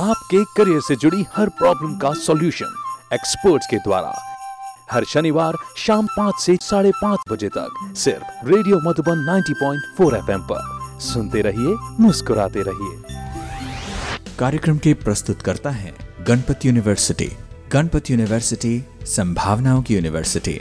आपके करियर से जुड़ी हर प्रॉब्लम का सॉल्यूशन एक्सपर्ट्स के द्वारा। हर शनिवार शाम पाँच से साढ़े पाँच बजे तक सिर्फ़ रेडियो मधुबन 90.4 एफएम पर। सुनते रहिए, मुस्कुराते रहिए। कार्यक्रम के प्रस्तुत करता है गणपति यूनिवर्सिटी गणपति यूनिवर्सिटी, संभावनाओं की यूनिवर्सिटी।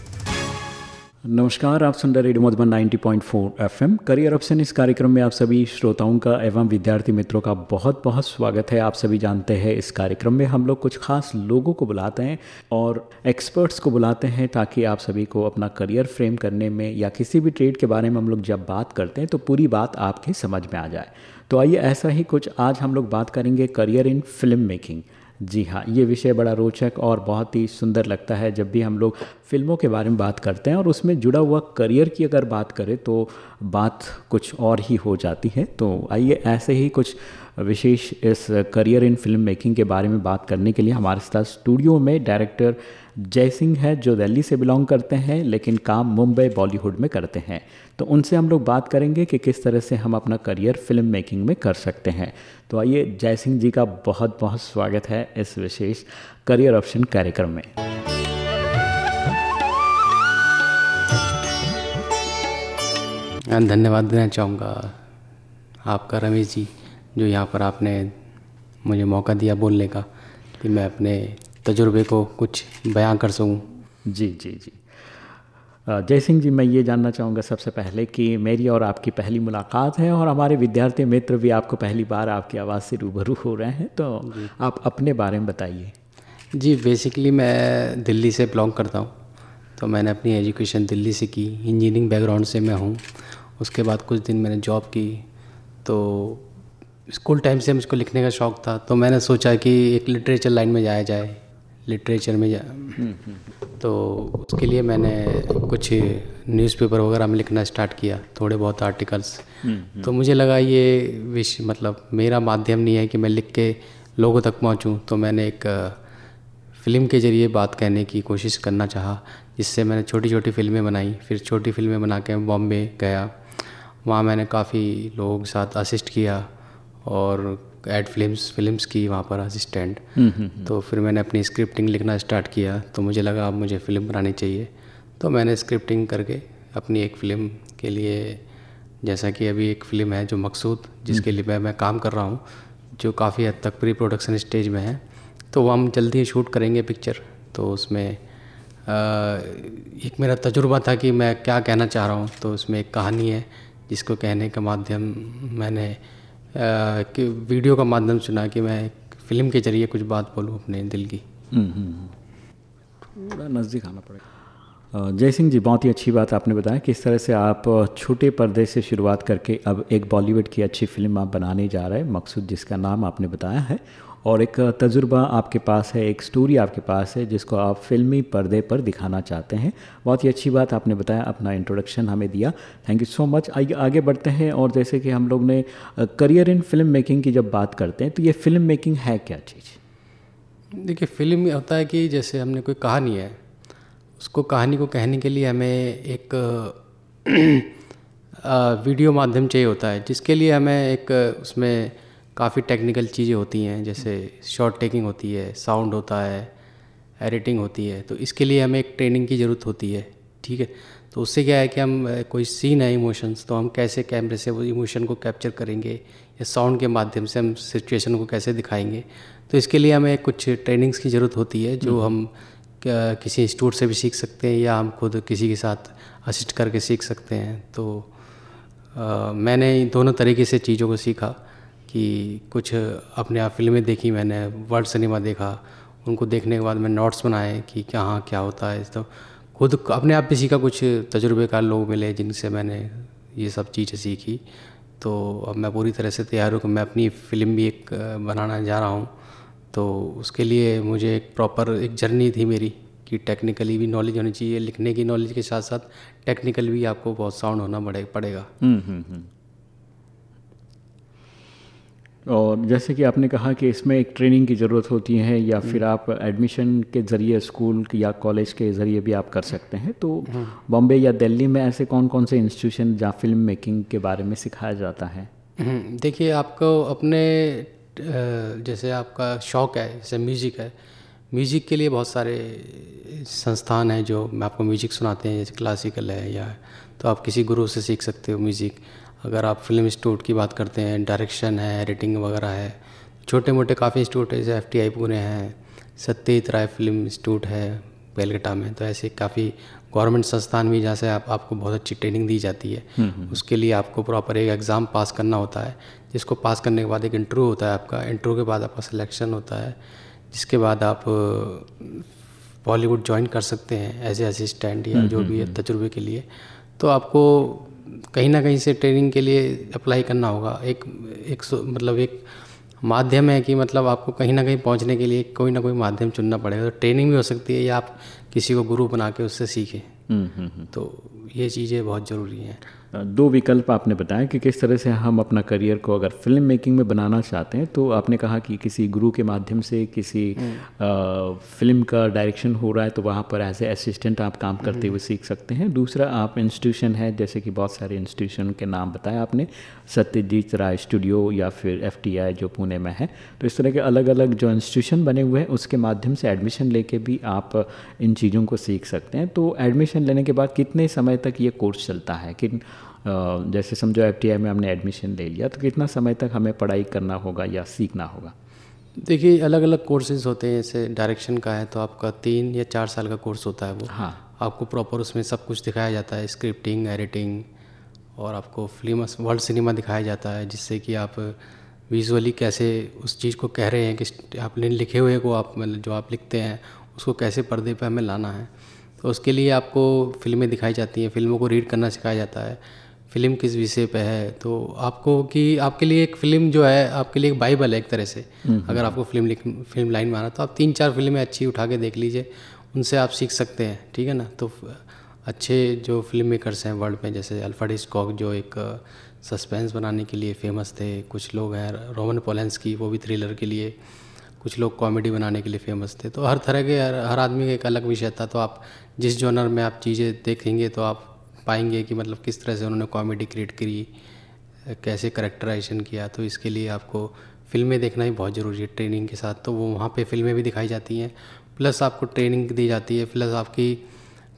नमस्कार, आप सुन रहे radio Madhuban 90.4 FM. Career option इस कार्यक्रम में आप सभी श्रोताओं का एवं विद्यार्थी मित्रों का बहुत बहुत स्वागत है। आप सभी जानते हैं इस कार्यक्रम में हम लोग कुछ खास लोगों को बुलाते हैं और एक्सपर्ट्स को बुलाते हैं ताकि आप सभी को अपना करियर फ्रेम करने में या किसी भी ट्रेड के बारे में हम लोग जब बात करते हैं तो पूरी बात आपके समझ में आ जाए। तो आइए, ऐसा ही कुछ आज हम लोग बात करेंगे करियर इन फ़िल्म मेकिंग। जी हाँ ये विषय बड़ा रोचक और बहुत ही सुंदर लगता है जब भी हम लोग फ़िल्मों के बारे में बात करते हैं और उसमें जुड़ा हुआ करियर की अगर बात करें तो बात कुछ और ही हो जाती है। तो आइए, ऐसे ही कुछ विशेष इस करियर इन फ़िल्म मेकिंग के बारे में बात करने के लिए हमारे साथ स्टूडियो में डायरेक्टर जय सिंह है जो दिल्ली से बिलोंग करते हैं, लेकिन काम मुंबई, बॉलीवुड में करते हैं। तो उनसे हम लोग बात करेंगे कि किस तरह से हम अपना करियर फ़िल्म मेकिंग में कर सकते हैं। तो आइए जय सिंह जी का बहुत बहुत स्वागत है इस विशेष करियर ऑप्शन कार्यक्रम में। धन्यवाद देना चाहूँगा आपका, रमेश जी, जो यहाँ पर आपने मुझे मौका दिया बोलने का कि मैं अपने तजुर्बे को कुछ बयां कर सकूँ? जी जी जी। जय सिंह जी मैं ये जानना चाहूँगा सबसे पहले कि मेरी और आपकी पहली मुलाकात है और हमारे विद्यार्थी मित्र भी आपको पहली बार आपकी आवाज़ से रूबरू हो रहे हैं तो आप अपने बारे में बताइए। जी बेसिकली मैं दिल्ली से बिलोंग करता हूँ तो मैंने अपनी एजुकेशन दिल्ली से की इंजीनियरिंग बैकग्राउंड से मैं हूँ। उसके बाद कुछ दिन मैंने जॉब की तो स्कूल टाइम से मुझको लिखने का शौक़ था तो मैंने सोचा कि एक लिटरेचर लाइन में जाया जाए। लिटरेचर में जा तो उसके लिए मैंने कुछ न्यूज़पेपर वगैरह में लिखना स्टार्ट किया थोड़े बहुत आर्टिकल्स तो मुझे लगा ये विश मतलब मेरा माध्यम नहीं है कि मैं लिख के लोगों तक पहुंचूं। तो मैंने एक फ़िल्म के ज़रिए बात कहने की कोशिश करना चाहा जिससे मैंने छोटी छोटी फ़िल्में बनाई। फिर छोटी फ़िल्में बना के बॉम्बे गया। वहाँ मैंने काफ़ी लोगों के साथ असिस्ट किया और एड फिल्म्स फिल्म्स की वहाँ पर असिस्टेंट तो फिर मैंने अपनी स्क्रिप्टिंग लिखना स्टार्ट किया। तो मुझे लगा अब मुझे फ़िल्म बनानी चाहिए। तो मैंने स्क्रिप्टिंग करके अपनी एक फ़िल्म के लिए जैसा कि अभी एक फ़िल्म है जो मकसूद जिसके लिए मैं मैं काम कर रहा हूँ जो काफ़ी हद तक प्री प्रोडक्शन स्टेज में है। तो वो हम जल्दी ही शूट करेंगे पिक्चर तो उसमें एक मेरा तजुर्बा था कि मैं क्या कहना चाह रहा हूँ। तो उसमें एक कहानी है जिसको कहने का माध्यम मैंने कि वीडियो का माध्यम सुना कि मैं फ़िल्म के ज़रिए कुछ बात बोलूँ अपने दिल की। थोड़ा नज़दीक आना पड़ेगा। जय सिंह जी, बहुत ही अच्छी बात आपने बताया कि इस तरह से आप छोटे पर्दे से शुरुआत करके अब एक बॉलीवुड की अच्छी फ़िल्म आप बनाने जा रहे हैं, मकसूद जिसका नाम आपने बताया है और एक तजुर्बा आपके पास है, एक स्टोरी आपके पास है, जिसको आप फिल्मी पर्दे पर दिखाना चाहते हैं। बहुत ही अच्छी बात आपने बताया, अपना इंट्रोडक्शन हमें दिया। थैंक यू सो मच आइए, आगे बढ़ते हैं और जैसे कि हम लोग ने करियर इन फ़िल्म मेकिंग की जब बात करते हैं तो ये फ़िल्म मेकिंग है क्या चीज़? देखिए फ़िल्म होता है कि जैसे हमने कोई कहानी है, उसको कहानी को कहने के लिए हमें एक वीडियो माध्यम चाहिए होता है, जिसके लिए हमें एक, उसमें काफ़ी टेक्निकल चीज़ें होती हैं जैसे शॉर्ट टेकिंग होती है साउंड होता है एडिटिंग होती है तो इसके लिए हमें एक ट्रेनिंग की ज़रूरत होती है ठीक है? तो उससे क्या है कि हम कोई सीन है इमोशंस तो हम कैसे कैमरे से वो इमोशन को कैप्चर करेंगे या साउंड के माध्यम से हम सिचुएशन को कैसे दिखाएँगे? तो इसके लिए हमें कुछ ट्रेनिंग्स की ज़रूरत होती है जो हम किसी इंस्टीट्यूट से भी सीख सकते हैं या हम खुद किसी के साथ असिस्ट करके सीख सकते हैं तो आ, मैंने दोनों तरीके से चीज़ों को सीखा। कि कुछ अपने आप फ़िल्में देखी मैंने वर्ल्ड सिनेमा देखा उनको देखने के बाद मैं नोट्स बनाए कि कहाँ क्या होता है तो खुद अपने आप भी सीखा कुछ तजुर्बेकार लोग मिले जिनसे मैंने ये सब चीज़ें सीखी। तो अब मैं पूरी तरह से तैयार हूँ कि मैं अपनी फ़िल्म भी एक बनाना जा रहा हूँ। तो उसके लिए मुझे एक प्रॉपर एक जर्नी थी मेरी कि टेक्निकली भी नॉलेज होनी चाहिए लिखने की नॉलेज के साथ साथ टेक्निकल भी आपको बहुत साउंड होना पड़ेगा। हम्म, हम्म, हम्म। और जैसे कि आपने कहा कि इसमें एक ट्रेनिंग की ज़रूरत होती है या फिर आप एडमिशन के ज़रिए स्कूल या कॉलेज के ज़रिए भी आप कर सकते हैं। तो बॉम्बे या दिल्ली में ऐसे कौन कौन से इंस्टीट्यूशन जहाँ फ़िल्म मेकिंग के बारे में सिखाया जाता है? देखिए आपको अपने जैसे आपका शौक़ है जैसे म्यूज़िक है म्यूज़िक के लिए बहुत सारे संस्थान हैं जो आपको म्यूज़िक सुनाते हैं जैसे क्लासिकल है या तो आप किसी गुरु से सीख सकते हो म्यूज़िक अगर आप फ़िल्म इंस्टीट्यूट की बात करते हैं डायरेक्शन है एडिटिंग वगैरह है छोटे मोटे काफ़ी इंस्टीट्यूट है जैसे एफ़ टी आई पुणे हैं सत्यजित राय फ़िल्म इंस्टीट्यूट है बेलगटा में तो ऐसे काफ़ी गवर्नमेंट संस्थान भी जहाँ से आप आपको बहुत अच्छी ट्रेनिंग दी जाती है। हम्म, हम्म। उसके लिए आपको प्रॉपर एक एग्ज़ाम पास करना होता है जिसको पास करने के बाद एक इंटरव्यू होता है आपका इंटरव्यू के बाद आपका सिलेक्शन होता है जिसके बाद आप बॉलीवुड ज्वाइन कर सकते हैं एज ए असिस्टेंट या हम्म, जो भी है तजुर्बे के लिए। तो आपको कहीं ना कहीं से ट्रेनिंग के लिए अप्लाई करना होगा। एक एक मतलब एक माध्यम है कि मतलब आपको कहीं ना कहीं पहुँचने के लिए कोई ना कोई माध्यम चुनना पड़ेगा। तो ट्रेनिंग भी हो सकती है या आप किसी को गुरु बना के उससे सीखें हम्म, हम्म, हम्म। तो ये चीज़ें बहुत ज़रूरी हैं। दो विकल्प आपने बताया कि किस तरह से हम अपना करियर को अगर फ़िल्म मेकिंग में बनाना चाहते हैं तो आपने कहा कि किसी गुरु के माध्यम से किसी आ, फ़िल्म का डायरेक्शन हो रहा है तो वहाँ पर एज ए असिस्टेंट आप काम करते हुए सीख सकते हैं। दूसरा आप इंस्टीट्यूशन है जैसे कि बहुत सारे इंस्टीट्यूशन के नाम बताया आपने सत्यजीत राय स्टूडियो या फिर एफटीआई जो पुणे में है। तो इस तरह के अलग अलग जो इंस्टीट्यूशन बने हुए हैं उसके माध्यम से एडमिशन लेके भी आप इन चीज़ों को सीख सकते हैं। तो एडमिशन लेने के बाद कितने समय तक ये कोर्स चलता है? कि जैसे समझो एफटीआई में हमने एडमिशन ले लिया तो कितना समय तक हमें पढ़ाई करना होगा या सीखना होगा? देखिए अलग अलग कोर्सेज होते हैं जैसे डायरेक्शन का है तो आपका तीन या चार साल का कोर्स होता है वो। हाँ। आपको प्रॉपर उसमें सब कुछ दिखाया जाता है स्क्रिप्टिंग एडिटिंग और आपको फ़िल्म वर्ल्ड सिनेमा दिखाया जाता है जिससे कि आप विजुअली कैसे उस चीज़ को कह रहे हैं कि आपने लिखे हुए को आप मतलब जो आप लिखते हैं उसको कैसे पर्दे पर हमें लाना है। तो उसके लिए आपको फ़िल्में दिखाई जाती हैं फ़िल्मों को रीड करना सिखाया जाता है। फ़िल्म किस विषय पे है तो आपको कि आपके लिए एक फ़िल्म जो है आपके लिए एक बाइबल है एक तरह से। हम्म, अगर हम्म। आपको फ़िल्म लिख फ़िल्म लाइन में आना तो आप तीन चार फ़िल्में अच्छी उठा के देख लीजिए उनसे आप सीख सकते हैं ठीक है ना? तो अच्छे जो फ़िल्म मेकर्स हैं वर्ल्ड में जैसे अल्फाड स्कॉक जो एक सस्पेंस बनाने के लिए फ़ेमस थे कुछ लोग हैं रोमन पोलेंस की वो भी थ्रिलर के लिए कुछ लोग कॉमेडी बनाने के लिए फ़ेमस थे। तो हर तरह के हर, हर आदमी का एक अलग विषय था तो आप जिस जॉनर में आप चीज़ें देखेंगे तो आप पाएँगे कि मतलब किस तरह से उन्होंने कॉमेडी क्रिएट करी, कैसे करेक्टराइजेशन किया तो इसके लिए आपको फ़िल्में देखना ही बहुत ज़रूरी है ट्रेनिंग के साथ। तो वो वहाँ पर फ़िल्में भी दिखाई जाती हैं। प्लस आपको ट्रेनिंग दी जाती है। प्लस आपकी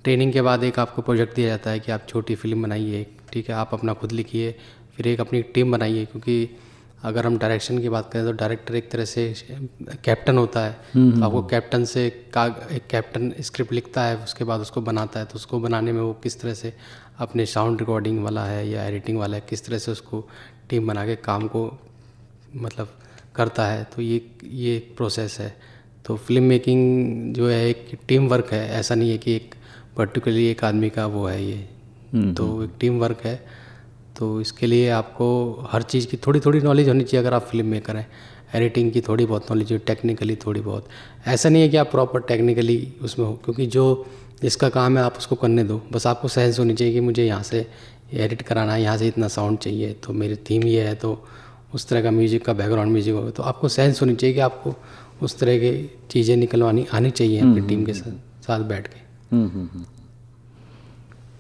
ट्रेनिंग के बाद एक आपको प्रोजेक्ट दिया जाता है कि आप छोटी फ़िल्म बनाइए, ठीक है, आप अपना खुद लिखिए, फिर एक अपनी टीम बनाइए, क्योंकि अगर हम डायरेक्शन की बात करें तो डायरेक्टर एक तरह से कैप्टन होता है। तो आपको कैप्टन हम्म। से का एक कैप्टन स्क्रिप्ट लिखता है उसके बाद उसको बनाता है तो उसको बनाने में वो किस तरह से अपने साउंड रिकॉर्डिंग वाला है या एडिटिंग वाला है किस तरह से उसको टीम बना के काम को मतलब करता है तो ये ये एक प्रोसेस है। तो फ़िल्म मेकिंग जो है एक टीम वर्क है। ऐसा नहीं है कि एक पर्टिकुलरली एक आदमी का वो है ये। तो एक टीम वर्क है। तो इसके लिए आपको हर चीज़ की थोड़ी थोड़ी नॉलेज होनी चाहिए अगर आप फ़िल्म मेकर हैं। एडिटिंग की थोड़ी बहुत नॉलेज हो टेक्निकली थोड़ी बहुत। ऐसा नहीं है कि आप प्रॉपर टेक्निकली उसमें हो क्योंकि जो इसका काम है आप उसको करने दो। बस आपको सेंस होनी चाहिए कि मुझे यहाँ से एडिट कराना है यहाँ से इतना साउंड चाहिए। तो मेरी थीम ये है तो उस तरह का म्यूज़िक का बैकग्राउंड म्यूज़िक होगा। तो आपको सेंस होनी चाहिए कि आपको उस तरह की चीज़ें निकलवानी आनी चाहिए अपनी टीम के हम्म, हम्म, हम्म। साथ बैठ के।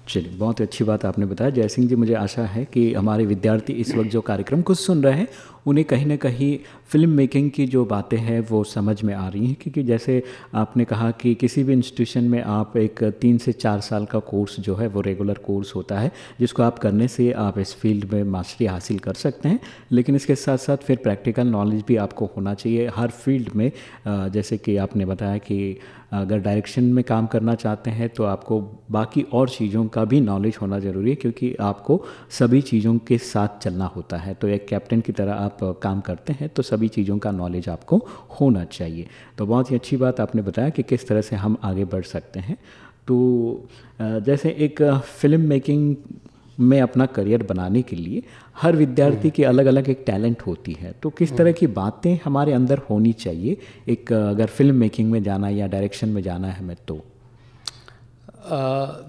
चलिए, बहुत अच्छी बात आपने बताया। जयसिंह जी, मुझे आशा है कि हमारे विद्यार्थी इस वक्त जो कार्यक्रम को सुन रहे हैं उन्हें कहीं ना कहीं फ़िल्म मेकिंग की जो बातें हैं वो समझ में आ रही हैं, क्योंकि जैसे आपने कहा कि किसी भी इंस्टीट्यूशन में आप एक तीन से चार साल का कोर्स जो है, वो रेगुलर कोर्स होता है, जिसको आप करने से आप इस फ़ील्ड में मास्टरी हासिल कर सकते हैं। लेकिन इसके साथ साथ फिर प्रैक्टिकल नॉलेज भी आपको होना चाहिए हर फ़ील्ड में। जैसे कि आपने बताया कि अगर डायरेक्शन में काम करना चाहते हैं तो आपको बाकी और चीज़ों का भी नॉलेज होना ज़रूरी है, क्योंकि आपको सभी चीज़ों के साथ चलना होता है। तो एक कैप्टन की तरह आप काम करते हैं तो सभी चीज़ों का नॉलेज आपको होना चाहिए। तो बहुत ही अच्छी बात आपने बताया कि किस तरह से हम आगे बढ़ सकते हैं। तो जैसे एक फ़िल्म मेकिंग में अपना करियर बनाने के लिए हर विद्यार्थी की अलग अलग एक टैलेंट होती है। तो किस तरह की बातें हमारे अंदर होनी चाहिए? एक अगर फ़िल्म मेकिंग में जाना या डायरेक्शन में जाना है हमें तो।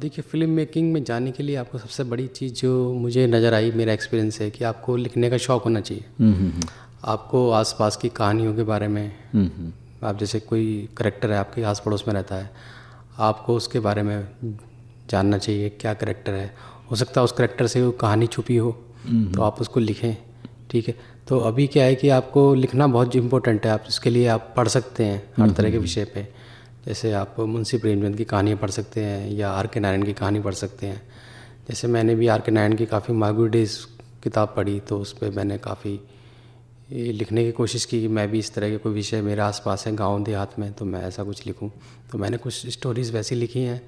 देखिए फ़िल्म मेकिंग में जाने के लिए आपको सबसे बड़ी चीज़ जो मुझे नज़र आई मेरा एक्सपीरियंस है कि आपको लिखने का शौक़ होना चाहिए। हम्म, हम्म, हम्म। आपको आसपास की कहानियों के बारे में आप जैसे कोई करेक्टर है आपके आस पड़ोस में रहता है आपको उसके बारे में जानना चाहिए क्या करेक्टर है। हो सकता है उस करेक्टर से वो कहानी छुपी हो तो आप उसको लिखें ठीक है? तो अभी क्या है कि आपको लिखना बहुत इम्पोर्टेंट है आप इसके लिए आप पढ़ सकते हैं हर तरह के विषय पे। जैसे आप मुंशी प्रेमचंद की कहानियाँ पढ़ सकते हैं या आर के नारायण की कहानी पढ़ सकते हैं। जैसे मैंने भी आर के नारायण की काफ़ी मागू डेज़ किताब पढ़ी तो उस पर मैंने काफ़ी लिखने की कोशिश की कि मैं भी इस तरह के कोई विषय मेरे आसपास है गाँव देहात में तो मैं ऐसा कुछ लिखूं। तो मैंने कुछ स्टोरीज़ वैसी लिखी हैं।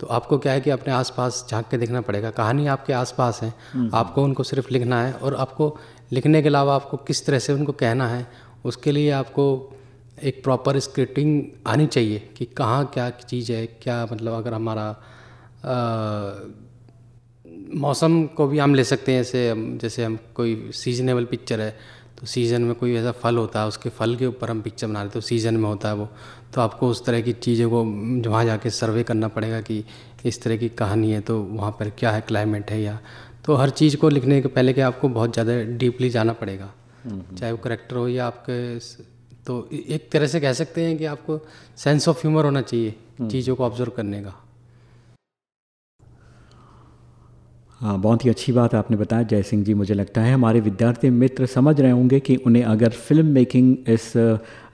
तो आपको क्या है कि अपने आसपास झाँक के देखना पड़ेगा। कहानी आपके आसपास है हम्म। आपको उनको सिर्फ़ लिखना है और आपको लिखने के अलावा आपको किस तरह से उनको कहना है उसके लिए आपको एक प्रॉपर स्क्रिप्टिंग आनी चाहिए कि कहाँ क्या चीज़ है क्या मतलब अगर हमारा आ, मौसम को भी हम ले सकते हैं ऐसे जैसे हम कोई सीजनेबल पिक्चर है तो सीज़न में कोई ऐसा फल होता है उसके फल के ऊपर हम पिक्चर बना रहे तो सीज़न में होता है वो। तो आपको उस तरह की चीज़ों को वहाँ जाके सर्वे करना पड़ेगा कि इस तरह की कहानी है तो वहाँ पर क्या है क्लाइमेट है या। तो हर चीज़ को लिखने के पहले के आपको बहुत ज़्यादा डीपली जाना पड़ेगा। चाहे वो करेक्टर हो या आपके तो एक तरह से कह सकते हैं कि आपको सेंस ऑफ़ ह्यूमर होना चाहिए हम्म। चीज़ों को ऑब्ज़र्व करने का हाँ बहुत ही अच्छी बात आपने बताया जय सिंह जी मुझे लगता है हमारे विद्यार्थी मित्र समझ रहे होंगे कि उन्हें अगर फ़िल्म मेकिंग इस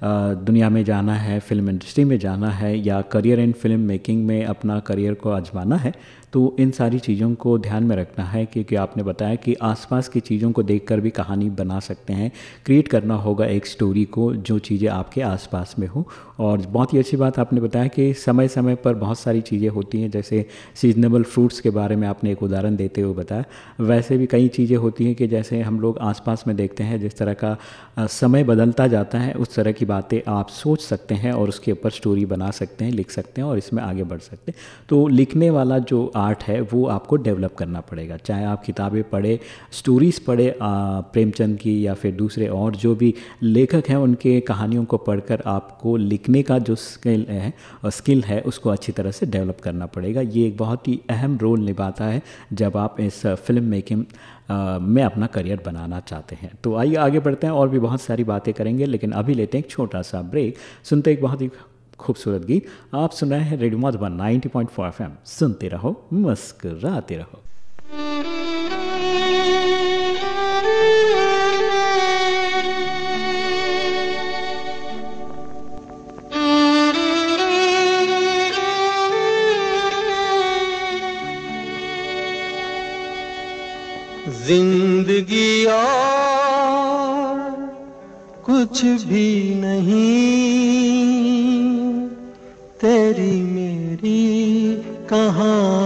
दुनिया में जाना है फ़िल्म इंडस्ट्री में जाना है या करियर इन फ़िल्म मेकिंग में अपना करियर को आजमाना है तो इन सारी चीज़ों को ध्यान में रखना है क्योंकि आपने बताया कि आसपास की चीज़ों को देखकर भी कहानी बना सकते हैं। क्रिएट करना होगा एक स्टोरी को, जो चीज़ें आपके आसपास में हो। और बहुत ही अच्छी बात आपने बताया कि समय समय पर बहुत सारी चीज़ें होती हैं, जैसे सीजनेबल फ्रूट्स के बारे में आपने एक उदाहरण देते हुए बताया। वैसे भी कई चीज़ें होती हैं कि जैसे हम लोग आसपास में देखते हैं, जिस तरह का समय बदलता जाता है, उस तरह की बातें आप सोच सकते हैं और उसके ऊपर स्टोरी बना सकते हैं, लिख सकते हैं और इसमें आगे बढ़ सकते हैं। तो लिखने वाला जो आर्ट है, वो आपको डेवलप करना पड़ेगा। चाहे आप किताबें पढ़े स्टोरीज़ पढ़े प्रेमचंद की या फिर दूसरे और जो भी लेखक हैं, उनके कहानियों को पढ़कर आपको लिखने का जो स्किल है स्किल है, उसको अच्छी तरह से डेवलप करना पड़ेगा। ये एक बहुत ही अहम रोल निभाता है जब आप इस फ़िल्म मेकिंग में अपना करियर बनाना चाहते हैं। तो आइए आगे बढ़ते हैं और भी बहुत सारी बातें करेंगे, लेकिन अभी लेते हैं एक छोटा सा ब्रेक। सुनते एक बहुत ही खूबसूरत गीत। आप सुन रहे हैं radio Madhuban ninety point four F सुनते रहो, मुस्कराते रहो। ज़िंदगी कुछ भी नहीं। तेरी मेरी कहानी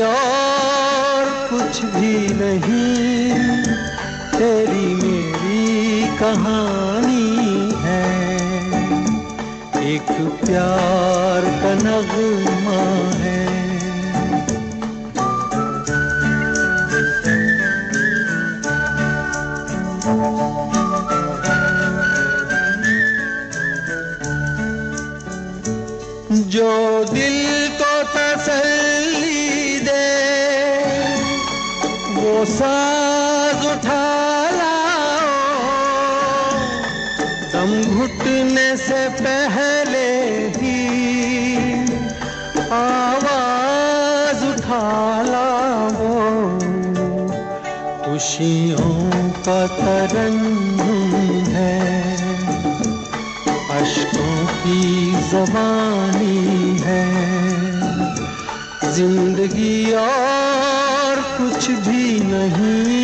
और कुछ भी नहीं। तेरी मेरी कहानी है। एक प्यार का नगमा है खुशियों का तरंग है। अशकों की जबानी है। ज़िंदगी और कुछ भी नहीं।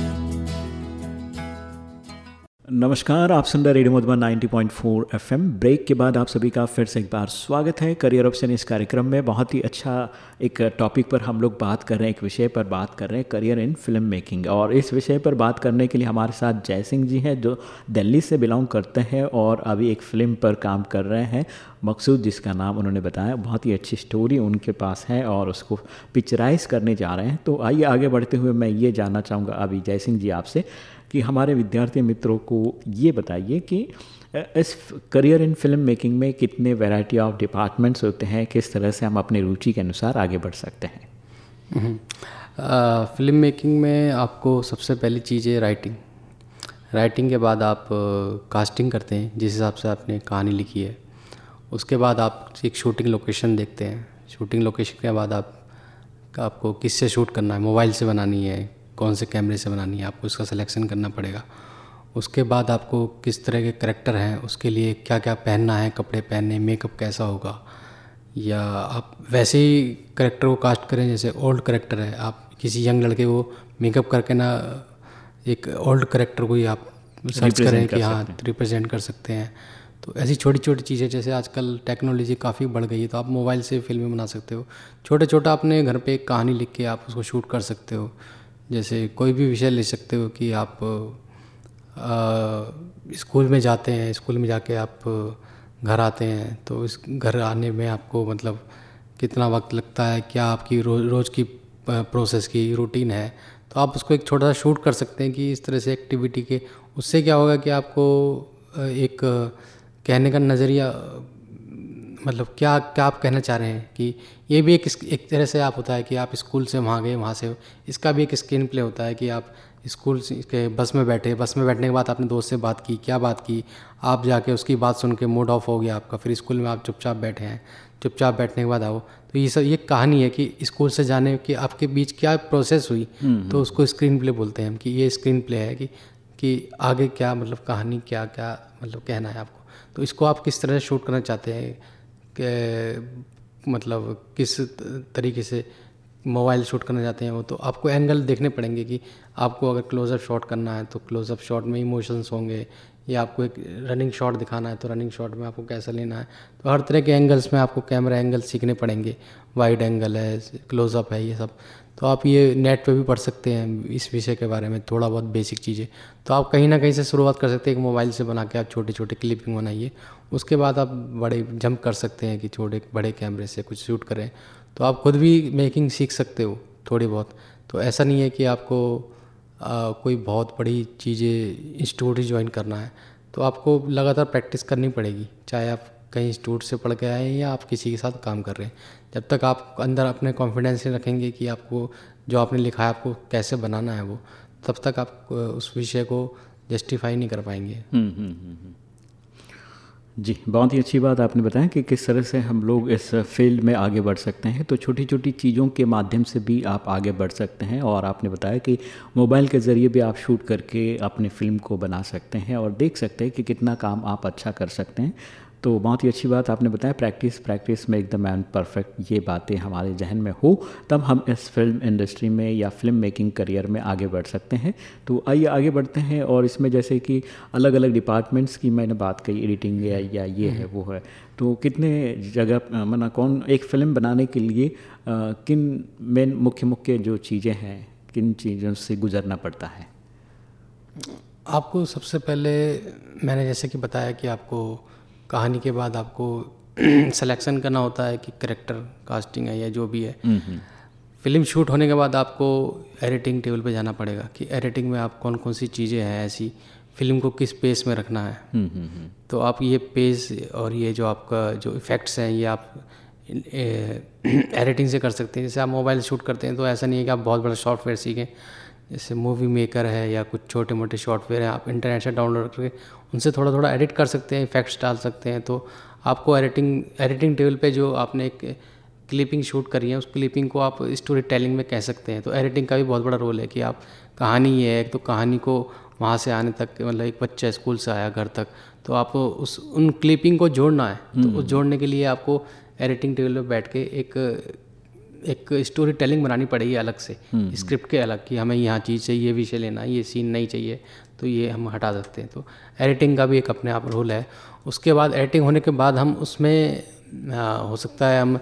नमस्कार, आप सुन रहे रेडियो मधुबन 90.4 एफएम। ब्रेक के बाद आप सभी का फिर से एक बार स्वागत है। करियर ऑप्शन इस कार्यक्रम में बहुत ही अच्छा एक टॉपिक पर हम लोग बात कर रहे हैं, एक विषय पर बात कर रहे हैं, करियर इन फ़िल्म मेकिंग। और इस विषय पर बात करने के लिए हमारे साथ जय सिंह जी हैं, जो दिल्ली से बिलोंग करते हैं और अभी एक फ़िल्म पर काम कर रहे हैं। मकसूद जिसका नाम उन्होंने बताया, बहुत ही अच्छी स्टोरी उनके पास है और उसको पिक्चराइज करने जा रहे हैं। तो आइए आगे बढ़ते हुए मैं ये जानना चाहूँगा अभी जय सिंह जी आपसे कि हमारे विद्यार्थी मित्रों को ये बताइए कि इस करियर इन फ़िल्म मेकिंग में कितने वैरायटी ऑफ़ डिपार्टमेंट्स होते हैं, किस तरह से हम अपनी रुचि के अनुसार आगे बढ़ सकते हैं? फ़िल्म मेकिंग में आपको सबसे पहली चीज़ है राइटिंग राइटिंग के बाद आप कास्टिंग करते हैं, जिस हिसाब से आपने कहानी लिखी है। उसके बाद आप एक शूटिंग लोकेशन देखते हैं। शूटिंग लोकेशन के बाद आप, आपको किससे शूट करना है? मोबाइल से बनानी है। कौन से कैमरे से बनानी है आपको उसका सिलेक्शन करना पड़ेगा। उसके बाद आपको किस तरह के करेक्टर हैं उसके लिए क्या क्या पहनना है कपड़े पहनने मेकअप कैसा होगा। या आप वैसे ही करेक्टर को कास्ट करें जैसे ओल्ड करेक्टर है आप किसी यंग लड़के को मेकअप करके ना एक ओल्ड करेक्टर को ही आप सर्च करें कि हाँ रिप्रेजेंट कर सकते हैं। तो ऐसी छोटी छोटी चीज़ें जैसे आजकल टेक्नोलॉजी काफ़ी बढ़ गई है तो आप मोबाइल से फ़िल्में बना सकते हो। छोटे छोटा अपने घर पे एक कहानी लिख के आप उसको शूट कर सकते हो। जैसे कोई भी विषय ले सकते हो कि आप स्कूल में जाते हैं स्कूल में जाके आप घर आते हैं तो इस घर आने में आपको मतलब कितना वक्त लगता है क्या आपकी रो, रोज़ की प्रोसेस की रूटीन है तो आप उसको एक छोटा सा शूट कर सकते हैं कि इस तरह से एक्टिविटी के उससे क्या होगा कि आपको एक कहने का नज़रिया मतलब क्या क्या आप कहना चाह रहे हैं कि ये भी एक एक तरह से आप होता है कि आप स्कूल से वहाँ गए वहाँ से इसका भी एक स्क्रीन प्ले होता है कि आप स्कूल के बस में बैठे बस में बैठने के बाद आपने दोस्त से बात की क्या बात की? आप जाके उसकी बात सुन के मूड ऑफ़ हो गया आपका फिर स्कूल में आप चुपचाप बैठे हैं चुपचाप बैठने के बाद आओ। तो ये सब ये कहानी है कि स्कूल से जाने की आपके बीच क्या प्रोसेस हुई? तो उसको स्क्रीन प्ले बोलते हैं हम कि ये स्क्रीन प्ले है कि कि आगे क्या मतलब कहानी क्या क्या मतलब कहना है आपको? तो इसको आप किस तरह से शूट करना चाहते हैं? कि मतलब किस तरीके से मोबाइल शूट करना चाहते हैं वो तो आपको एंगल देखने पड़ेंगे कि आपको अगर क्लोज़अप शॉट करना है तो क्लोज़अप शॉट में इमोशंस होंगे, या आपको एक रनिंग शॉट दिखाना है तो रनिंग शॉट में आपको कैसा लेना है तो हर तरह के एंगल्स में आपको कैमरा एंगल सीखने पड़ेंगे वाइड एंगल है क्लोज़अप है, ये सब। तो आप ये नेट पे भी पढ़ सकते हैं इस विषय के बारे में थोड़ा बहुत बेसिक चीज़ें। तो आप कहीं ना कहीं से शुरुआत कर सकते हैं एक मोबाइल से बना के आप छोटे छोटे क्लिपिंग बनाइए। उसके बाद आप बड़े जंप कर सकते हैं कि छोटे बड़े कैमरे से कुछ शूट करें। तो आप खुद भी मेकिंग सीख सकते हो थोड़ी बहुत। तो ऐसा नहीं है कि आपको आ, कोई बहुत बड़ी चीज़ें इंस्टीट्यूट ही ज्वाइन करना है। तो आपको लगातार प्रैक्टिस करनी पड़ेगी चाहे आप कहीं इंस्टीट्यूट से पढ़ के आए हैं या आप किसी के साथ काम कर रहे हैं? जब तक आप अंदर अपने कॉन्फिडेंस रखेंगे कि आपको जो आपने लिखा है, आपको कैसे बनाना है वो, तब तक आप उस विषय को जस्टिफाई नहीं कर पाएँगे। जी, बहुत ही अच्छी बात आपने बताया कि किस तरह से हम लोग इस फ़ील्ड में आगे बढ़ सकते हैं। तो छोटी छोटी चीज़ों के माध्यम से भी आप आगे बढ़ सकते हैं और आपने बताया कि मोबाइल के ज़रिए भी आप शूट करके अपने फ़िल्म को बना सकते हैं और देख सकते हैं कि कितना काम आप अच्छा कर सकते हैं। तो बहुत ही अच्छी बात आपने बताया। प्रैक्टिस प्रैक्टिस में एकदम एंड परफेक्ट ये बातें हमारे जहन में हो तब हम इस फ़िल्म इंडस्ट्री में या फ़िल्म मेकिंग करियर में आगे बढ़ सकते हैं। तो आइए आगे बढ़ते हैं और इसमें जैसे कि अलग अलग डिपार्टमेंट्स की मैंने बात कही एडिटिंग या, या ये है वो है। तो कितने जगह मना कौन एक फ़िल्म बनाने के लिए आ, किन मेन मुख्य मुख्य जो चीज़ें हैं किन चीज़ों से गुजरना पड़ता है? आपको सबसे पहले मैंने जैसे कि बताया कि आपको कहानी के बाद आपको सिलेक्शन करना होता है कि करेक्टर कास्टिंग है या जो भी है। फ़िल्म शूट होने के बाद आपको एडिटिंग टेबल पे जाना पड़ेगा कि एडिटिंग में आप कौन कौन सी चीज़ें हैं ऐसी। फ़िल्म को किस पेस में रखना है। तो आप ये पेस और ये जो आपका जो इफ़ेक्ट्स हैं ये आप एडिटिंग से कर सकते हैं। जैसे आप मोबाइल शूट करते हैं तो ऐसा नहीं है कि आप बहुत बड़ा सॉफ्टवेयर सीखें। जैसे मूवी मेकर है या कुछ छोटे मोटे सॉफ्टवेयर हैं आप इंटरनेट से डाउनलोड करके उनसे थोड़ा थोड़ा एडिट कर सकते हैं इफेक्ट्स डाल सकते हैं। तो आपको एडिटिंग एडिटिंग टेबल पे जो आपने एक क्लिपिंग शूट करी है उस क्लिपिंग को आप स्टोरी टेलिंग में कह सकते हैं। तो एडिटिंग का भी बहुत बड़ा रोल है कि आप कहानी ये है एक तो कहानी को वहाँ से आने तक मतलब एक बच्चा स्कूल से आया घर तक तो आपको उस उन क्लिपिंग को जोड़ना है। तो उस जोड़ने के लिए आपको एडिटिंग टेबल पर बैठ के एक एक स्टोरी टेलिंग बनानी पड़ेगी अलग से स्क्रिप्ट के अलग कि हमें यहाँ चीज़ चाहिए ये विषय लेना ये सीन नहीं चाहिए तो ये हम हटा सकते हैं। तो एडिटिंग का भी एक अपने आप रोल है। उसके बाद एडिटिंग होने के बाद हम उसमें आ, हो सकता है हम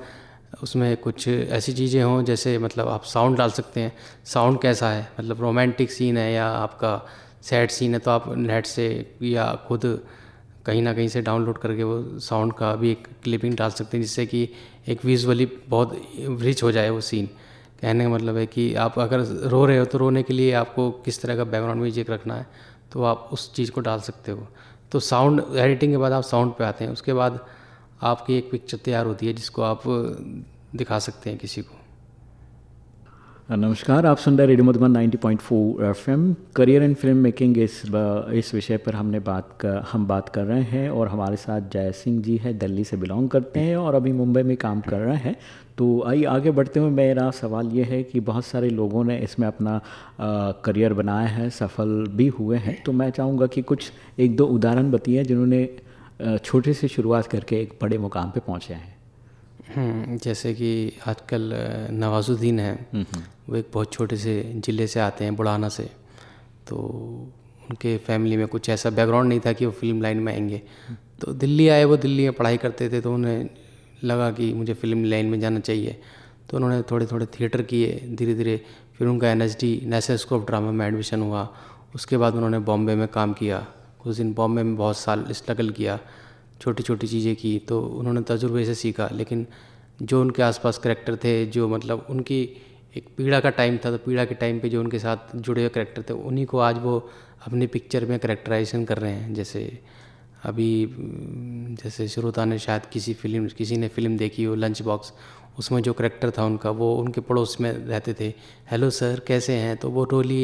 उसमें कुछ ऐसी चीज़ें हों जैसे मतलब आप साउंड डाल सकते हैं। साउंड कैसा है? मतलब रोमांटिक सीन है या आपका सैड सीन है तो आप नेट से या खुद कहीं ना कहीं से डाउनलोड करके वो साउंड का भी एक क्लिपिंग डाल सकते हैं, जिससे कि एक विजुअली बहुत रिच हो जाए वो सीन कहने का मतलब है कि आप अगर रो रहे हो तो रोने के लिए आपको किस तरह का बैकग्राउंड म्यूज़िक रखना है तो आप उस चीज़ को डाल सकते हो। तो साउंड एडिटिंग के बाद आप साउंड पे आते हैं, उसके बाद आपकी एक पिक्चर तैयार होती है, जिसको आप दिखा सकते हैं किसी को। नमस्कार आप सुन रहे radio Madhuban 90.4 FM. Career in film making इस इस विषय पर हमने बात कर हम बात कर रहे हैं और हमारे साथ जय सिंह जी है दिल्ली से बिलोंग करते हैं और अभी मुंबई में काम कर रहे हैं। तो आइए आगे बढ़ते हुए मेरा सवाल ये है कि बहुत सारे लोगों ने इसमें अपना आ, करियर बनाया है सफल भी हुए हैं। तो मैं चाहूँगा कि कुछ एक दो उदाहरण बताइए जिन्होंने छोटे से शुरुआत करके एक बड़े मुकाम पर पहुँचे हैं। जैसे कि आजकल नवाजुद्दीन हैं। वो एक बहुत छोटे से ज़िले से आते हैं बुढ़ाना से। तो उनके फैमिली में कुछ ऐसा बैकग्राउंड नहीं था कि वो फ़िल्म लाइन में आएँगे। तो दिल्ली आए वो दिल्ली में पढ़ाई करते थे तो उन्हें लगा कि मुझे फ़िल्म लाइन में जाना चाहिए। तो उन्होंने थोड़े थोड़े थिएटर किए धीरे धीरे फिर उनका N S D national scope drama में एडमिशन हुआ। उसके बाद उन्होंने बॉम्बे में काम किया। कुछ दिन बॉम्बे में बहुत साल स्ट्रगल किया। छोटी छोटी चीज़ें की तो उन्होंने तजुर्बे से सीखा। लेकिन जो उनके आसपास करेक्टर थे, जो मतलब उनकी एक पीड़ा का टाइम था तो पीड़ा के टाइम पे जो उनके साथ जुड़े हुए करेक्टर थे, उन्हीं को आज वो अपनी पिक्चर में करेक्टराइजेशन कर रहे हैं। जैसे अभी, जैसे श्रोता ने शायद किसी फ़िल्म किसी ने फ़िल्म देखी हो लंच बॉक्स उसमें जो करेक्टर था उनका, वो उनके पड़ोस में रहते थे। हेलो सर कैसे हैं? तो वो टोली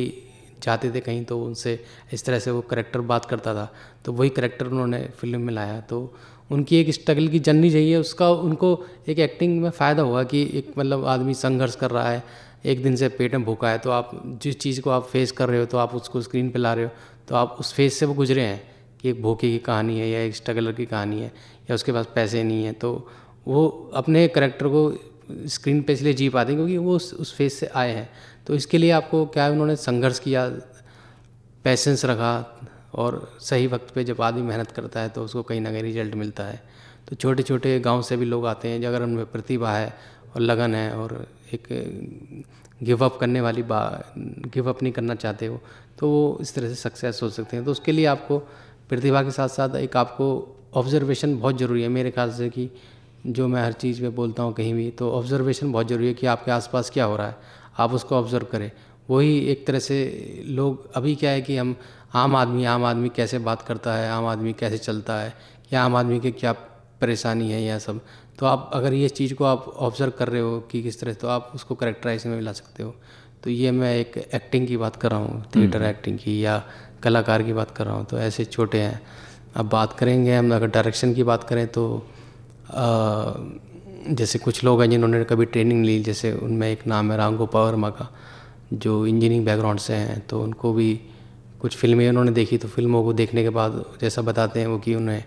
जाते थे कहीं तो उनसे इस तरह से वो करेक्टर बात करता था। तो वही करेक्टर उन्होंने फ़िल्म में लाया। तो उनकी एक स्ट्रगल की जर्नी चाहिए उसका उनको एक एक्टिंग में फ़ायदा हुआ कि एक मतलब आदमी संघर्ष कर रहा है एक दिन से पेट में भूखा है। तो आप जिस चीज़ को आप फेस कर रहे हो तो आप उसको स्क्रीन पर ला रहे हो। तो आप उस फेस से वो गुजरे हैं कि एक भूखे की कहानी है या एक स्ट्रगलर की कहानी है या उसके पास पैसे नहीं है। तो वो अपने करेक्टर को स्क्रीन पे इसलिए जी पाते हैं क्योंकि वो उस, उस फेस से आए हैं। तो इसके लिए आपको क्या उन्होंने संघर्ष किया पैसेंस रखा और सही वक्त पे जब आदमी मेहनत करता है तो उसको कहीं ना कहीं रिज़ल्ट मिलता है। तो छोटे छोटे गाँव से भी लोग आते हैं, जो अगर उनमें प्रतिभा है और लगन है और एक गिव अप करने वाली बा गिव अप नहीं करना चाहते हो तो वो इस तरह से सक्सेस हो सकते हैं। तो उसके लिए आपको प्रतिभा के साथ साथ एक आपको ऑब्जर्वेशन बहुत ज़रूरी है। मेरे ख्याल से कि जो मैं हर चीज़ में बोलता हूँ कहीं भी तो ऑब्जर्वेशन बहुत ज़रूरी है कि आपके आसपास क्या हो रहा है। आप उसको ऑब्ज़र्व करें। वही एक तरह से लोग अभी क्या है कि हम आम आदमी आम आदमी कैसे बात करता है आम आदमी कैसे चलता है या आम आदमी के क्या परेशानी है या सब। तो आप अगर ये चीज़ को आप ऑब्ज़र्व कर रहे हो कि किस तरह तो आप उसको करेक्टराइज में ला सकते हो। तो ये मैं एक एक्टिंग की बात कर रहा हूँ थिएटर एक्टिंग की या कलाकार की बात कर रहा हूँ। तो ऐसे छोटे हैं। अब बात करेंगे हम अगर डायरेक्शन की बात करें तो आ, जैसे कुछ लोग हैं जिन्होंने कभी ट्रेनिंग ली, जैसे उनमें एक नाम है राम गोपाल वर्मा का, जो इंजीनियरिंग बैकग्राउंड से हैं तो उनको भी कुछ फ़िल्में उन्होंने देखी तो फ़िल्मों को देखने के बाद जैसा बताते हैं वो कि उन्हें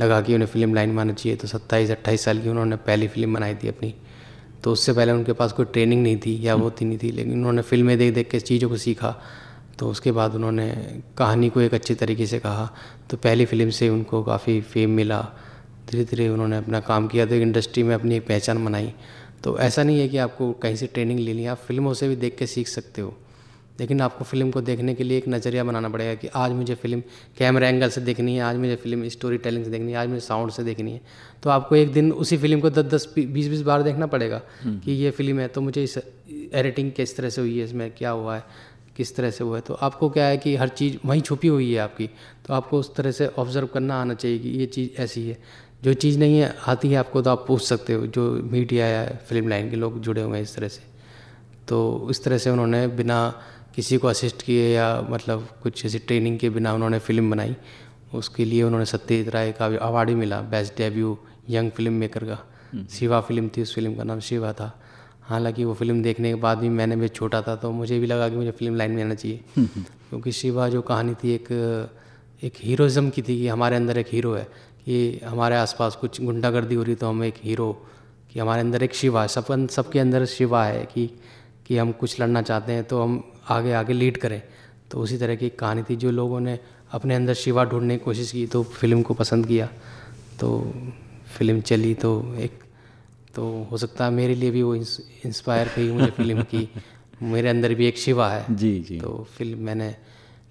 लगा कि उन्हें फ़िल्म लाइन में आना चाहिए तो सत्ताईस, अट्ठाईस साल की उन्होंने पहली फ़िल्म बनाई थी अपनी। तो उससे पहले उनके पास कोई ट्रेनिंग नहीं थी या वो थी नहीं थी, लेकिन उन्होंने फ़िल्में देख देख के चीज़ों को सीखा तो उसके बाद उन्होंने कहानी को एक अच्छे तरीके से कहा तो पहली फ़िल्म से उनको काफ़ी फेम मिला। धीरे धीरे उन्होंने अपना काम किया तो इंडस्ट्री में अपनी एक पहचान बनाई। तो ऐसा नहीं है कि आपको कहीं से ट्रेनिंग ले ली आप फ़िल्मों से भी देख के सीख सकते हो। लेकिन आपको फ़िल्म को देखने के लिए एक नज़रिया बनाना पड़ेगा कि आज मुझे फ़िल्म कैमरा एंगल से देखनी है आज मुझे फ़िल्म स्टोरी टेलिंग से देखनी है आज मुझे साउंड से देखनी है। तो आपको एक दिन उसी फ़िल्म को दस दस बीस बीस बार देखना पड़ेगा कि ये फ़िल्म है तो मुझे इस एडिटिंग किस तरह से हुई है इसमें क्या हुआ है किस तरह से हुआ है। तो आपको क्या है कि हर चीज़ वहीं छुपी हुई है आपकी तो आपको उस तरह से ऑब्ज़र्व करना आना चाहिए कि ये चीज़ ऐसी है। जो चीज़ नहीं है आती है आपको तो आप पूछ सकते हो जो मीडिया या फ़िल्म लाइन के लोग जुड़े हुए हैं इस तरह से। तो इस तरह से उन्होंने बिना किसी को असिस्ट किए या मतलब कुछ ऐसी ट्रेनिंग के बिना उन्होंने फ़िल्म बनाई। उसके लिए उन्होंने सत्यजीत राय का अवार्ड भी मिला best debut young film maker का। शिवा फ़िल्म थी उस फ़िल्म का नाम शिवा था। हालाँकि वो फ़िल्म देखने के बाद भी मैंने भी छोटा था तो मुझे भी लगा कि मुझे फ़िल्म लाइन में आना चाहिए। क्योंकि शिवा जो कहानी थी एक एक हीरोज़म की थी कि हमारे अंदर एक हीरो है। कि हमारे आसपास कुछ गुंडागर्दी हो रही तो हम एक हीरो कि हमारे अंदर एक शिवा है सब सबके अंदर शिवा है कि कि हम कुछ लड़ना चाहते हैं तो हम आगे आगे लीड करें। तो उसी तरह की कहानी थी जो लोगों ने अपने अंदर शिवा ढूँढने की कोशिश की तो फ़िल्म को पसंद किया। तो फ़िल्म चली तो एक तो हो सकता है मेरे लिए भी वो इंस्पायर कही मुझे फ़िल्म की मेरे अंदर भी एक शिवा है। जी जी। तो फ़िल्म मैंने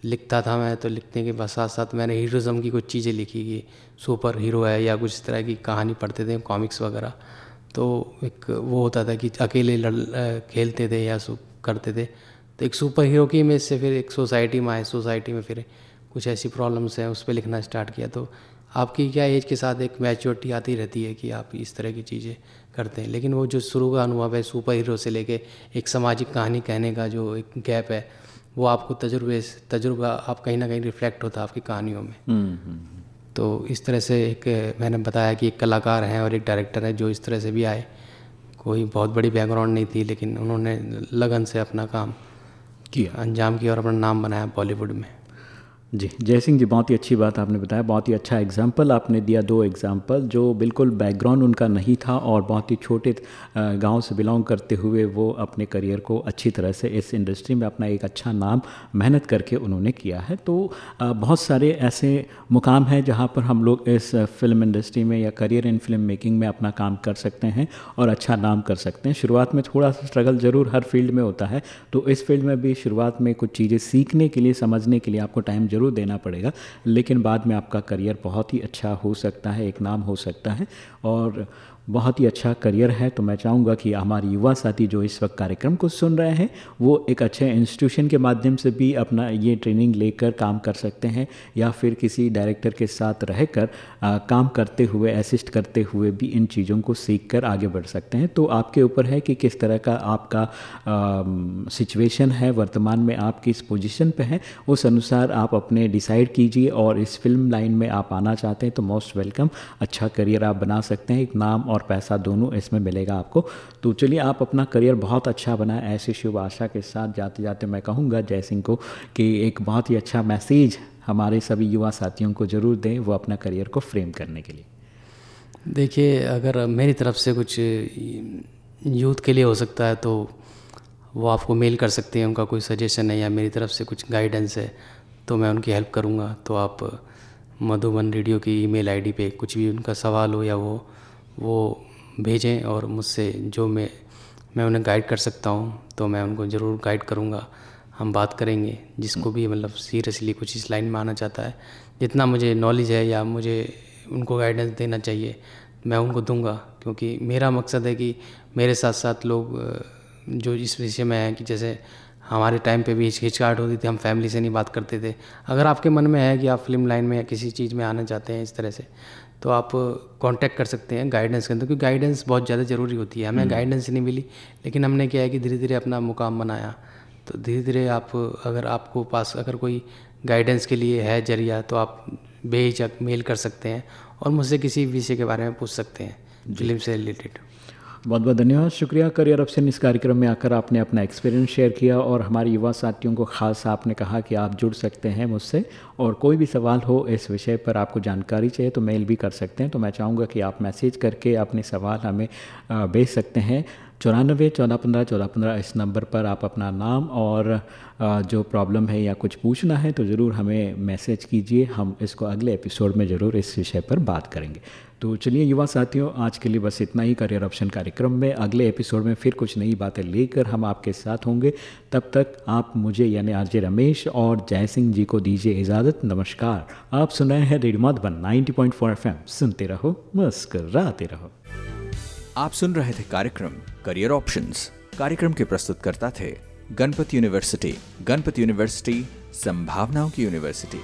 लिखता था मैं तो लिखने के साथ साथ मैंने हीरोज़म की कुछ चीज़ें लिखी कि सुपर हीरो है या कुछ इस तरह की कहानी पढ़ते थे, कॉमिक्स वगैरह। तो एक वो होता था कि अकेले लड़ खेलते थे या करते थे। तो एक सुपर हीरो की इमेज से फिर एक सोसाइटी में आए, सोसाइटी में फिर कुछ ऐसी प्रॉब्लम्स हैं, उस पर लिखना स्टार्ट किया। तो आपकी क्या एज के साथ एक मैच्योरिटी आती रहती है कि आप इस तरह की चीज़ें करते हैं? लेकिन वो जो शुरू का अनुभव है सुपर हीरो से लेके एक सामाजिक कहानी कहने का जो एक गैप है वो आपको तजुर्बे तजुर्बा आप कहीं ना कहीं रिफ्लेक्ट होता है आपकी कहानियों में। हम्म, हम्म, हम्म। तो इस तरह से एक मैंने बताया कि एक कलाकार हैं और एक डायरेक्टर है जो इस तरह से भी आए। कोई बहुत बड़ी बैकग्राउंड नहीं थी लेकिन उन्होंने लगन से अपना काम किया। अंजाम किया और अपना नाम बनाया बॉलीवुड में। जी, जय सिंह जी, बहुत ही अच्छी बात आपने बताया, बहुत ही अच्छा एग्ज़ाम्पल आपने दिया, दो एग्ज़ाम्पल जो बिल्कुल बैकग्राउंड उनका नहीं था और बहुत ही छोटे गाँव से बिलोंग करते हुए वो अपने करियर को अच्छी तरह से इस इंडस्ट्री में अपना एक अच्छा नाम, मेहनत करके उन्होंने किया है। तो बहुत सारे ऐसे मुकाम हैं जहाँ पर हम लोग इस फ़िल्म इंडस्ट्री में या करियर इन फ़िल्म मेकिंग में अपना काम कर सकते हैं और अच्छा नाम कर सकते हैं। शुरुआत में थोड़ा सा स्ट्रगल ज़रूर हर फ़ील्ड में होता है तो इस फ़ील्ड में भी शुरुआत में कुछ चीज़ें सीखने के लिए, समझने के लिए आपको टाइम ज़रूर देना पड़ेगा। लेकिन बाद में आपका करियर बहुत ही अच्छा हो सकता है, एक नाम हो सकता है। और बहुत ही अच्छा करियर है तो मैं चाहूँगा कि हमारे युवा साथी जो इस वक्त कार्यक्रम को सुन रहे हैं, वो एक अच्छे इंस्टीट्यूशन के माध्यम से भी अपना ये ट्रेनिंग लेकर काम कर सकते हैं, या फिर किसी डायरेक्टर के साथ रहकर काम करते हुए असिस्ट करते हुए भी इन चीज़ों को सीख कर आगे बढ़ सकते हैं। तो आपके ऊपर है कि किस तरह का आपका सिचुएशन है, वर्तमान में आप किस पोजिशन पर हैं, उस अनुसार आप अपने डिसाइड कीजिए और इस फ़िल्म लाइन में आप आना चाहते हैं तो मोस्ट वेलकम अच्छा करियर आप बना सकते हैं। एक नाम और पैसा दोनों इसमें मिलेगा आपको। तो चलिए, आप अपना करियर बहुत अच्छा बनाए, ऐसी शुभ आशा के साथ जाते जाते मैं कहूँगा जय सिंह को कि एक बहुत ही अच्छा मैसेज हमारे सभी युवा साथियों को ज़रूर दें वो अपना करियर को फ्रेम करने के लिए। देखिए, अगर मेरी तरफ़ से कुछ यूथ के लिए हो सकता है तो वो आपको मेल कर सकते हैं, उनका कोई सजेशन है या मेरी तरफ़ से कुछ गाइडेंस है तो मैं उनकी हेल्प करूँगा। तो आप मधुबन रेडियो की ईमेल आईडी पे कुछ भी उनका सवाल हो या वो वो भेजें और मुझसे जो मैं मैं उन्हें गाइड कर सकता हूँ तो मैं उनको ज़रूर गाइड करूँगा। हम बात करेंगे, जिसको भी मतलब सीरियसली कुछ इस लाइन में आना चाहता है। जितना मुझे नॉलेज है या मुझे उनको गाइडेंस देना चाहिए, मैं उनको दूँगा। क्योंकि मेरा मकसद है कि मेरे साथ साथ लोग जो इस विषय में हैं कि जैसे हमारे टाइम पे भी हिचकिचाहट होती थी, हम फैमिली से नहीं बात करते थे। अगर आपके मन में है कि आप फ़िल्म लाइन में या किसी चीज़ में आना चाहते हैं इस तरह से तो आप कांटेक्ट कर सकते हैं गाइडेंस के अंदर क्योंकि गाइडेंस बहुत ज़्यादा ज़रूरी होती है। हमें गाइडेंस हम्म। नहीं मिली लेकिन हमने क्या है कि धीरे धीरे अपना मुकाम बनाया। तो धीरे धीरे आप अगर आपको पास अगर कोई गाइडेंस के लिए है ज़रिया तो आप बेहिचक मेल कर सकते हैं और मुझसे किसी विषय के बारे में पूछ सकते हैं फ़िल्म से रिलेटेड बहुत बहुत धन्यवाद। शुक्रिया करियर ऑप्शन इस कार्यक्रम में आकर आपने अपना एक्सपीरियंस शेयर किया और हमारे युवा साथियों को खास आपने कहा कि आप जुड़ सकते हैं मुझसे और कोई भी सवाल हो इस विषय पर आपको जानकारी चाहिए तो मेल भी कर सकते हैं। तो मैं चाहूँगा कि आप मैसेज करके अपने सवाल हमें भेज सकते हैं। चौरानबे, चौदह पंद्रह चौदह पंद्रह इस नंबर पर आप अपना नाम और जो प्रॉब्लम है या कुछ पूछना है तो ज़रूर हमें मैसेज कीजिए। हम इसको अगले एपिसोड में ज़रूर इस विषय पर बात करेंगे। तो चलिए युवा साथियों, आज के लिए बस इतना ही। करियर ऑप्शन कार्यक्रम में अगले एपिसोड में फिर कुछ नई बातें लेकर हम आपके साथ होंगे। तब तक आप मुझे यानी आरजे रमेश और जय सिंह जी को दीजिए इजाज़त। नमस्कार। आप सुनाए हैं रेडियो मधुबन 90.4 एफएम। सुनते रहो, मुस्कराते रहो। आप सुन रहे थे कार्यक्रम करियर ऑप्शंस कार्यक्रम के प्रस्तुतकर्ता थे गणपति यूनिवर्सिटी गणपति यूनिवर्सिटी संभावनाओं की यूनिवर्सिटी